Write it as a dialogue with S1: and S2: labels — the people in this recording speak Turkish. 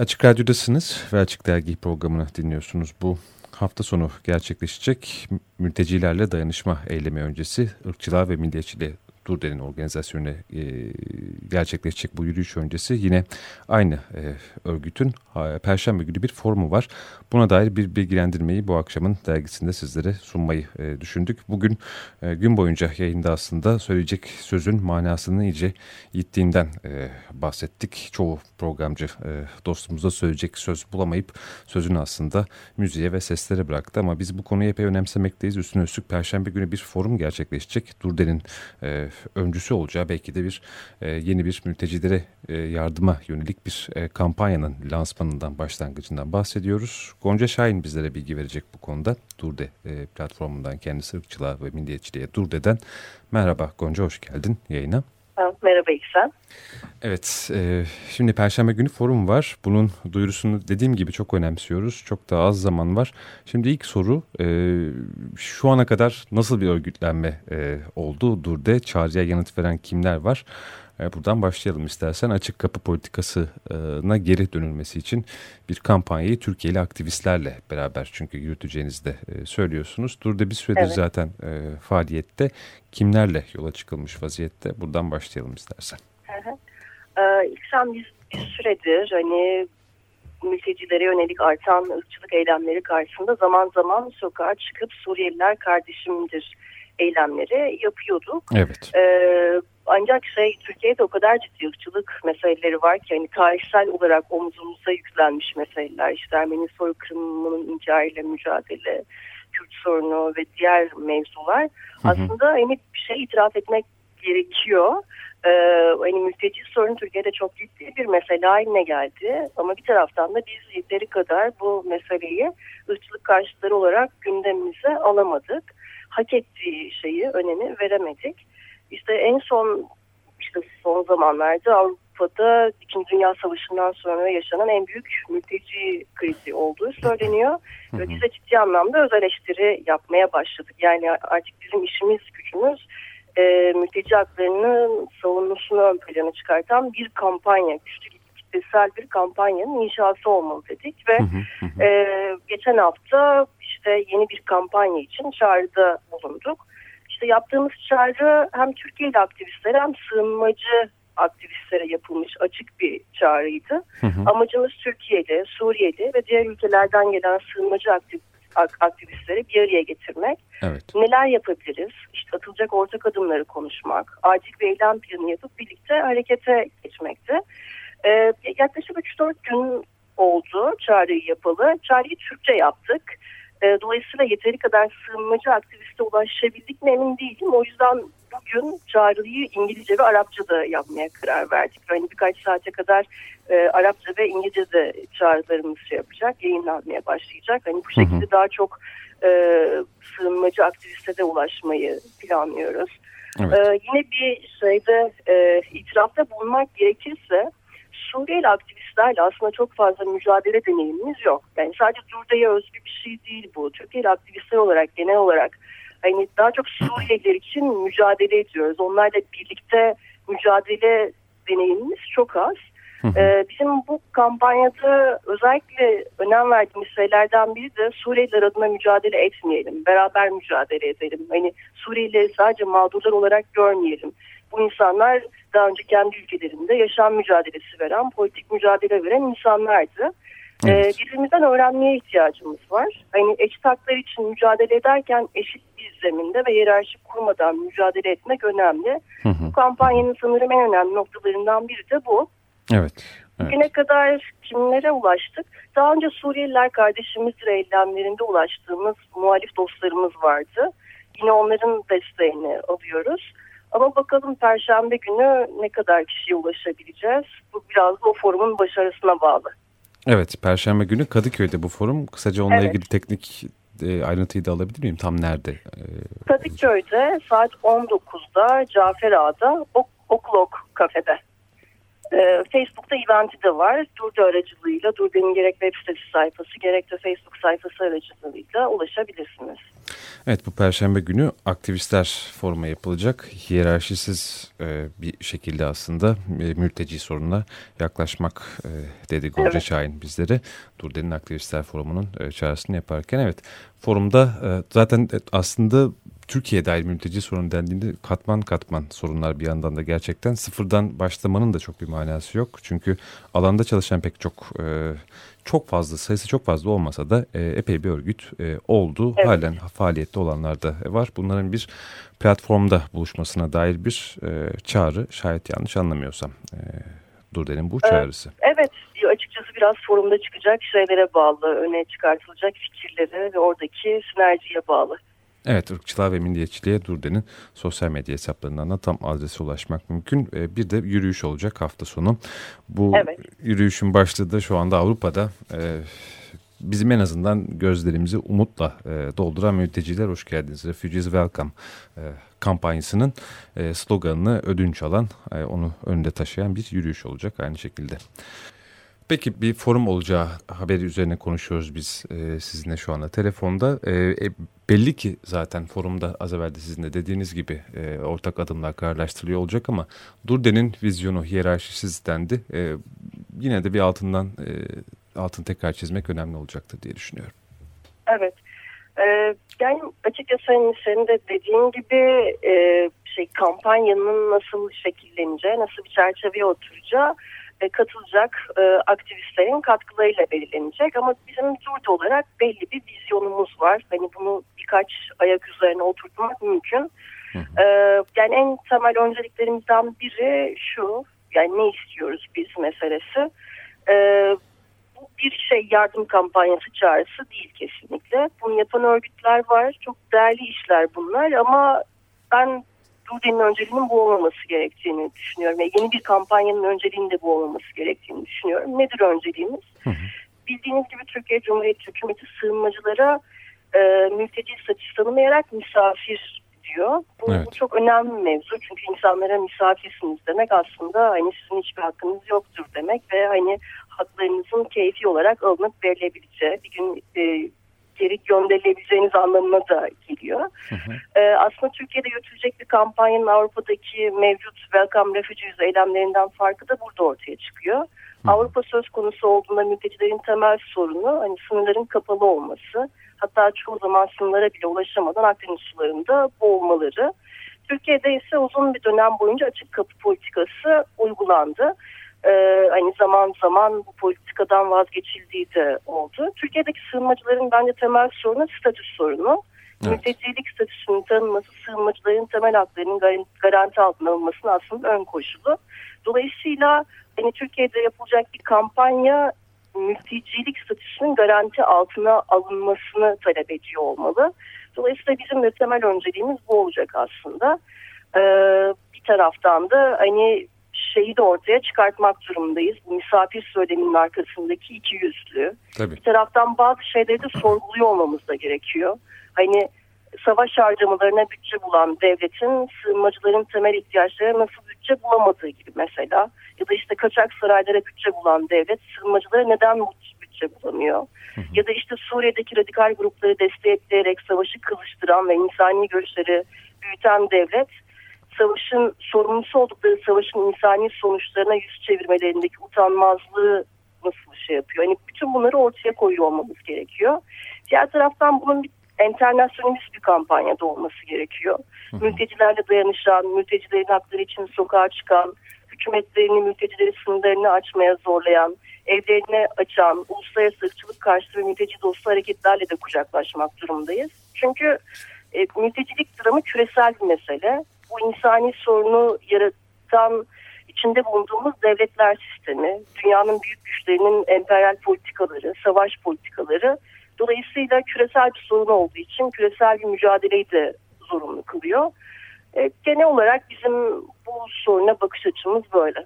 S1: Açık Radyo'dasınız ve Açık Dergi programını dinliyorsunuz. Bu hafta sonu gerçekleşecek mültecilerle dayanışma eylemi öncesi ırkçılığa ve milliyetçiliğe Durden'in organizasyonuna e, gerçekleşecek bu yürüyüş öncesi yine aynı e, örgütün ha, Perşembe günü bir forumu var. Buna dair bir bilgilendirmeyi bu akşamın dergisinde sizlere sunmayı e, düşündük. Bugün e, gün boyunca yayında aslında söyleyecek sözün manasını iyice yittiğinden e, bahsettik. Çoğu programcı e, dostumuza söyleyecek söz bulamayıp sözünü aslında müziğe ve seslere bıraktı. Ama biz bu konuyu epey önemsemekteyiz. Üstüne üstlük Perşembe günü bir forum gerçekleşecek. Durden'in e, öncüsü olacağı belki de bir e, yeni bir mültecilere e, yardıma yönelik bir e, kampanyanın lansmanından başlangıcından bahsediyoruz. Gonca Şahin bizlere bilgi verecek bu konuda. Durde e, platformundan kendisi ırkçılığa ve milliyetçiliğe Durde'den. Merhaba Gonca hoş geldin yayına.
S2: Merhaba İksan.
S1: Evet, e, şimdi Perşembe günü forum var. Bunun duyurusunu dediğim gibi çok önemsiyoruz. Çok da az zaman var. Şimdi ilk soru, e, şu ana kadar nasıl bir örgütlenme e, oldu? Dur'de çağrıya yanıt veren kimler var? E, buradan başlayalım istersen. Açık kapı politikasına geri dönülmesi için bir kampanyayı Türkiye'li aktivistlerle beraber çünkü yürüteceğinizi de e, söylüyorsunuz. Dur'da bir süredir evet. zaten e, faaliyette. Kimlerle yola çıkılmış vaziyette? Buradan başlayalım istersen.
S2: Hı hı. Ee, İlksan biz bir süredir hani mültecilere yönelik artan ırkçılık eylemleri karşısında zaman zaman sokağa çıkıp Suriyeliler kardeşimdir eylemleri yapıyorduk.
S1: Evet.
S2: Ee, ancak şey Türkiye'de o kadar ciddi ırkçılık meseleleri var ki hani tarihsel olarak omzumuza yüklenmiş meseleler işte Ermeni soykırımının inkarıyla mücadele, Kürt sorunu ve diğer mevzular hı hı. aslında hani bir şey itiraf etmek gerekiyor. Ee, hani mülteci sorunu Türkiye'de çok ciddi bir mesele haline geldi. Ama bir taraftan da biz yeteri kadar bu meseleyi ırkçılık karşıtları olarak gündemimize alamadık. Hak ettiği şeyi, önemi veremedik. İşte en son işte son zamanlarda Avrupa'da İkinci Dünya Savaşı'ndan sonra yaşanan en büyük mülteci krizi olduğu söyleniyor. Ve biz de ciddi anlamda öz eleştiri yapmaya başladık. Yani artık bizim işimiz, gücümüz e, mülteci haklarının savunmasını ön plana çıkartan bir kampanya, güçlü kitlesel bir kampanyanın inşası olmalı dedik ve e, geçen hafta işte yeni bir kampanya için çağrıda bulunduk. İşte yaptığımız çağrı hem Türkiye'li aktivistlere hem sığınmacı aktivistlere yapılmış açık bir çağrıydı. Hı hı. Amacımız Türkiye'de, Suriye'de ve diğer ülkelerden gelen sığınmacı aktiv aktivistleri bir araya getirmek.
S1: Evet.
S2: Neler yapabiliriz? İşte atılacak ortak adımları konuşmak, acil bir eylem planı yapıp birlikte harekete geçmekti. Ee, yaklaşık 3-4 gün oldu çağrıyı yapalı. Çağrıyı Türkçe yaptık. Ee, dolayısıyla yeteri kadar sığınmacı aktiviste ulaşabildik mi emin değilim. O yüzden bugün çağrıyı İngilizce ve Arapça da yapmaya karar verdik. Yani birkaç saate kadar e, Arapça ve İngilizce de çağrılarımız şey yapacak, yayınlanmaya başlayacak. Hani bu şekilde hı hı. daha çok e, sığınmacı aktiviste de ulaşmayı planlıyoruz. Evet. E, yine bir şeyde e, itirafta bulunmak gerekirse Suriyeli aktivistlerle aslında çok fazla mücadele deneyimimiz yok. Yani sadece Durda'ya özgü bir şey değil bu. Türkiye'li aktivistler olarak genel olarak hani daha çok Suriyeliler için mücadele ediyoruz. Onlarla birlikte mücadele deneyimimiz çok az. Ee, bizim bu kampanyada özellikle önem verdiğimiz şeylerden biri de Suriyeliler adına mücadele etmeyelim. Beraber mücadele edelim. Hani Suriyelileri sadece mağdurlar olarak görmeyelim. Bu insanlar daha önce kendi ülkelerinde yaşam mücadelesi veren, politik mücadele veren insanlardı. Evet. Ee, birbirimizden öğrenmeye ihtiyacımız var. Hani eşit haklar için mücadele ederken eşit bir zeminde ve hiyerarşi kurmadan mücadele etmek önemli. Hı hı. Bu kampanyanın sanırım en önemli noktalarından biri de bu.
S1: Evet. Evet.
S2: Kadar kimlere ulaştık? Daha önce Suriyeliler kardeşimizdir eylemlerinde ulaştığımız muhalif dostlarımız vardı. Yine onların desteğini alıyoruz. Ama bakalım Perşembe günü ne kadar kişiye ulaşabileceğiz? Bu biraz da o forumun başarısına bağlı.
S1: Evet, Perşembe günü Kadıköy'de bu forum. Kısaca onunla evet. ilgili teknik e, ayrıntıyı da alabilir miyim? Tam nerede? E,
S2: Kadıköy'de saat 19'da Cafer Ağa'da ok Oklok kafede E, Facebook'ta eventi de var. Durdu aracılığıyla, Durdu'nun gerek web sitesi sayfası gerek de Facebook sayfası aracılığıyla ulaşabilirsiniz.
S1: Evet bu perşembe günü aktivistler foruma yapılacak. Hiyerarşisiz e, bir şekilde aslında e, mülteci sorununa yaklaşmak e, dedi Gonca evet. Şahin bizlere. Durden'in aktivistler forumunun e, çağrısını yaparken evet forumda e, zaten e, aslında Türkiye dahil mülteci sorunu dendiğinde katman katman sorunlar bir yandan da gerçekten sıfırdan başlamanın da çok bir manası yok. Çünkü alanda çalışan pek çok e, çok fazla sayısı çok fazla olmasa da e, epey bir örgüt e, oldu. Evet. Halen faaliyette olanlar da var. Bunların bir platformda buluşmasına dair bir e, çağrı şayet yanlış anlamıyorsam. E, Durden'in bu çağrısı.
S2: Evet açıkçası biraz forumda çıkacak şeylere bağlı, öne çıkartılacak fikirlere ve oradaki sinerjiye bağlı.
S1: Evet, ırkçılığa ve milliyetçiliğe Durden'in sosyal medya hesaplarından da tam adrese ulaşmak mümkün. Ee, bir de yürüyüş olacak hafta sonu. Bu evet. yürüyüşün başlığı da şu anda Avrupa'da e, bizim en azından gözlerimizi umutla e, dolduran mülteciler hoş geldiniz. Refugees Welcome e, kampanyasının e, sloganını ödünç alan, onu önünde taşıyan bir yürüyüş olacak aynı şekilde. Peki bir forum olacağı haberi üzerine konuşuyoruz biz e, sizinle şu anda telefonda. E, e, belli ki zaten forumda az evvel de sizin de dediğiniz gibi e, ortak adımlar kararlaştırılıyor olacak ama Durden'in vizyonu hiyerarşisiz dendi. E, yine de bir altından e, altın tekrar çizmek önemli olacaktır diye düşünüyorum.
S2: Evet. Ee, yani açıkçası hani senin de dediğin gibi e, şey kampanyanın nasıl şekilleneceği, nasıl bir çerçeveye oturacağı e, katılacak e, aktivistlerin katkılarıyla belirlenecek. Ama bizim Zurd olarak belli bir vizyonumuz var. Hani bunu birkaç ayak üzerine oturtmak mümkün. Hı hı. E, yani en temel önceliklerimizden biri şu, yani ne istiyoruz biz meselesi. E, bu bir şey yardım kampanyası çağrısı değil kesinlikle. Bunu yapan örgütler var. Çok değerli işler bunlar ama ben Suudi'nin önceliğinin bu olmaması gerektiğini düşünüyorum. Ve yeni bir kampanyanın önceliğinin de bu olmaması gerektiğini düşünüyorum. Nedir önceliğimiz? Hı hı. Bildiğiniz gibi Türkiye Cumhuriyeti hükümeti sığınmacılara e, mülteci statüsü tanımayarak misafir diyor. Bu, evet. bu çok önemli bir mevzu. Çünkü insanlara misafirsiniz demek aslında hani sizin hiçbir hakkınız yoktur demek ve hani haklarınızın keyfi olarak alınıp verilebileceği bir gün e, geri gönderilebileceğiniz anlamına da geliyor. Hı hı. Ee, aslında Türkiye'de yürütülecek bir kampanyanın Avrupa'daki mevcut Welcome Refugees eylemlerinden farkı da burada ortaya çıkıyor. Hı. Avrupa söz konusu olduğunda mültecilerin temel sorunu hani sınırların kapalı olması. Hatta çoğu zaman sınırlara bile ulaşamadan Akdeniz sularında boğulmaları. Türkiye'de ise uzun bir dönem boyunca açık kapı politikası uygulandı e, hani zaman zaman bu politikadan vazgeçildiği de oldu. Türkiye'deki sığınmacıların bence temel sorunu statüs sorunu. Evet. Mültecilik statüsünün tanınması sığınmacıların temel haklarının garanti altına alınmasının aslında ön koşulu. Dolayısıyla hani Türkiye'de yapılacak bir kampanya mültecilik statüsünün garanti altına alınmasını talep ediyor olmalı. Dolayısıyla bizim de temel önceliğimiz bu olacak aslında. Ee, bir taraftan da hani şeyi de ortaya çıkartmak durumundayız. Bu misafir söyleminin arkasındaki iki yüzlü. Tabii. Bir taraftan bazı şeyleri de sorguluyor olmamız da gerekiyor. Hani savaş harcamalarına bütçe bulan devletin sığınmacıların temel ihtiyaçlarına nasıl bütçe bulamadığı gibi mesela. Ya da işte kaçak saraylara bütçe bulan devlet sığınmacılara neden bütçe bulamıyor? Hı hı. Ya da işte Suriye'deki radikal grupları destekleyerek savaşı kılıçtıran ve insani görüşleri büyüten devlet savaşın sorumlusu oldukları savaşın insani sonuçlarına yüz çevirmelerindeki utanmazlığı nasıl şey yapıyor? Hani bütün bunları ortaya koyuyor olmamız gerekiyor. Diğer taraftan bunun bir internasyonist bir kampanyada olması gerekiyor. Hı hı. Mültecilerle dayanışan, mültecilerin hakları için sokağa çıkan, hükümetlerini mültecileri sınırlarını açmaya zorlayan, evlerini açan, uluslararası ırkçılık karşıtı ve mülteci dostu hareketlerle de kucaklaşmak durumundayız. Çünkü e, mültecilik dramı küresel bir mesele bu insani sorunu yaratan içinde bulunduğumuz devletler sistemi, dünyanın büyük güçlerinin emperyal politikaları, savaş politikaları dolayısıyla küresel bir sorun olduğu için küresel bir mücadeleyi de zorunlu kılıyor. E, genel olarak bizim bu soruna bakış açımız böyle.